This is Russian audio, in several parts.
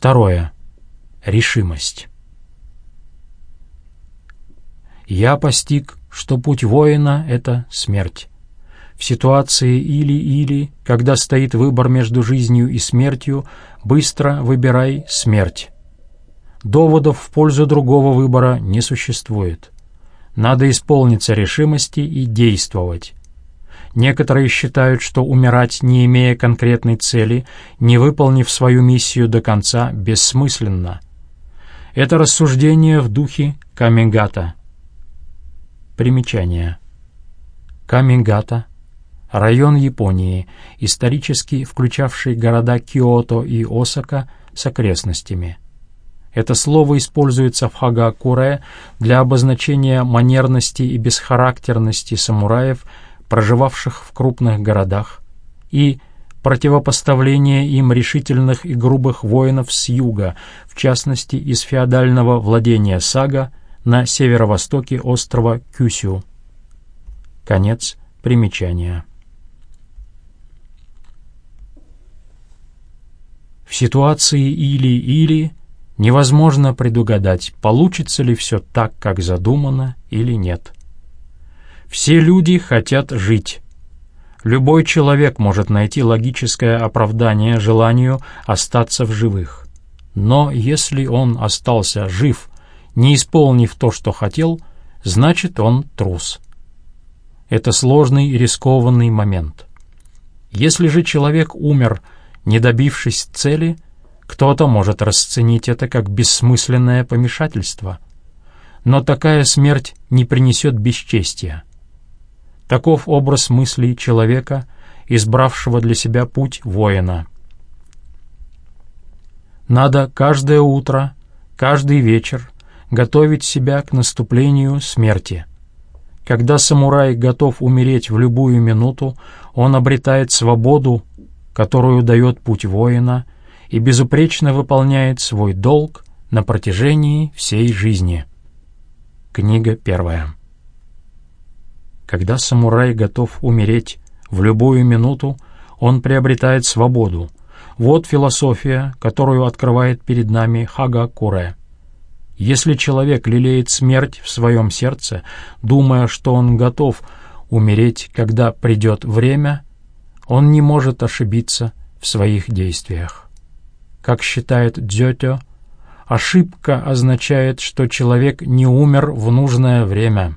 Второе. Решимость. Я постиг, что путь воина — это смерть. В ситуации или-или, когда стоит выбор между жизнью и смертью, быстро выбирай смерть. Доводов в пользу другого выбора не существует. Надо исполниться решимости и действовать. Некоторые считают, что умирать, не имея конкретной цели, не выполнив свою миссию до конца, бессмысленно. Это рассуждение в духе Камингата. Примечание. Камингата — район Японии, исторически включавший города Киото и Осака с окрестностями. Это слово используется в Хагакуре для обозначения манерности и бесхарактерности самураев — проживавших в крупных городах, и противопоставление им решительных и грубых воинов с юга, в частности из феодального владения Сага на северо-востоке острова Кюсю. Конец примечания. В ситуации «или-или» невозможно предугадать, получится ли все так, как задумано, или нет. Все люди хотят жить. Любой человек может найти логическое оправдание желанию остаться в живых. Но если он остался жив, не исполнив то, что хотел, значит он трус. Это сложный и рискованный момент. Если же человек умер, не добившись цели, кто-то может расценить это как бессмысленное помешательство. Но такая смерть не принесет бесчестия. Таков образ мыслей человека, избравшего для себя путь воина. Надо каждое утро, каждый вечер готовить себя к наступлению смерти. Когда самурай готов умереть в любую минуту, он обретает свободу, которую дает путь воина, и безупречно выполняет свой долг на протяжении всей жизни. Книга первая. Когда самурай готов умереть в любую минуту, он приобретает свободу. Вот философия, которую открывает перед нами Хага Куре. Если человек лелеет смерть в своем сердце, думая, что он готов умереть, когда придет время, он не может ошибиться в своих действиях. Как считает Дзётё, ошибка означает, что человек не умер в нужное время.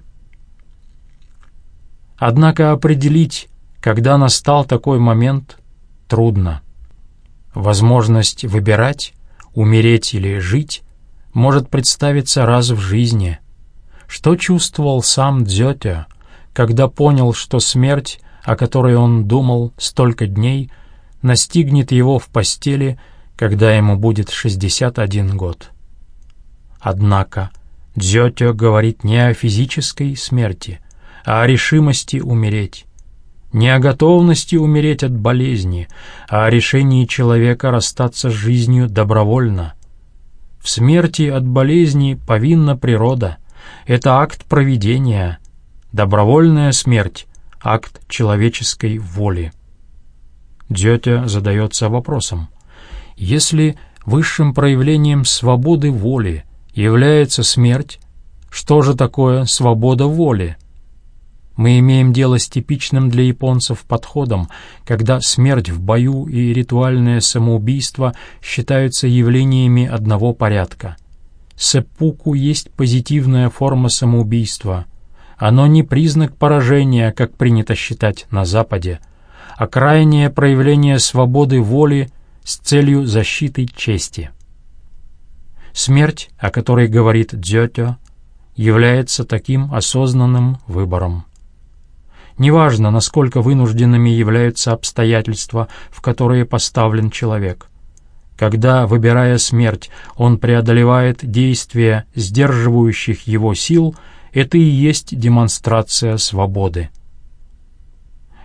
Однако определить, когда настал такой момент, трудно. Возможность выбирать, умереть или жить, может представиться раз в жизни. Что чувствовал сам Дзётя, когда понял, что смерть, о которой он думал столько дней, настигнет его в постели, когда ему будет 61 год? Однако Дзётя говорит не о физической смерти, а о решимости умереть. Не о готовности умереть от болезни, а о решении человека расстаться с жизнью добровольно. В смерти от болезни повинна природа. Это акт провидения. Добровольная смерть — акт человеческой воли. Дзётя задается вопросом. Если высшим проявлением свободы воли является смерть, что же такое свобода воли? Мы имеем дело с типичным для японцев подходом, когда смерть в бою и ритуальное самоубийство считаются явлениями одного порядка. Сеппуку есть позитивная форма самоубийства. Оно не признак поражения, как принято считать на Западе, а крайнее проявление свободы воли с целью защиты чести. Смерть, о которой говорит Дзётё, является таким осознанным выбором. Неважно, насколько вынужденными являются обстоятельства, в которые поставлен человек. Когда, выбирая смерть, он преодолевает действия сдерживающих его сил, это и есть демонстрация свободы.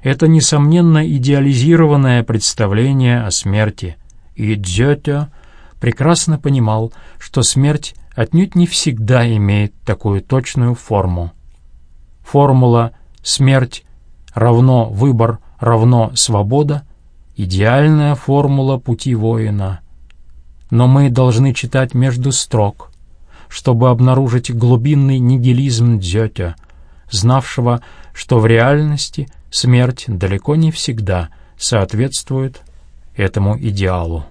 Это, несомненно, идеализированное представление о смерти, и Дзётё прекрасно понимал, что смерть отнюдь не всегда имеет такую точную форму. Формула смерть равно выбор равно свобода — идеальная формула пути воина. но мы должны читать между строк, чтобы обнаружить глубинный нигилизм Дзётя, знавшего, что в реальности смерть далеко не всегда соответствует этому идеалу.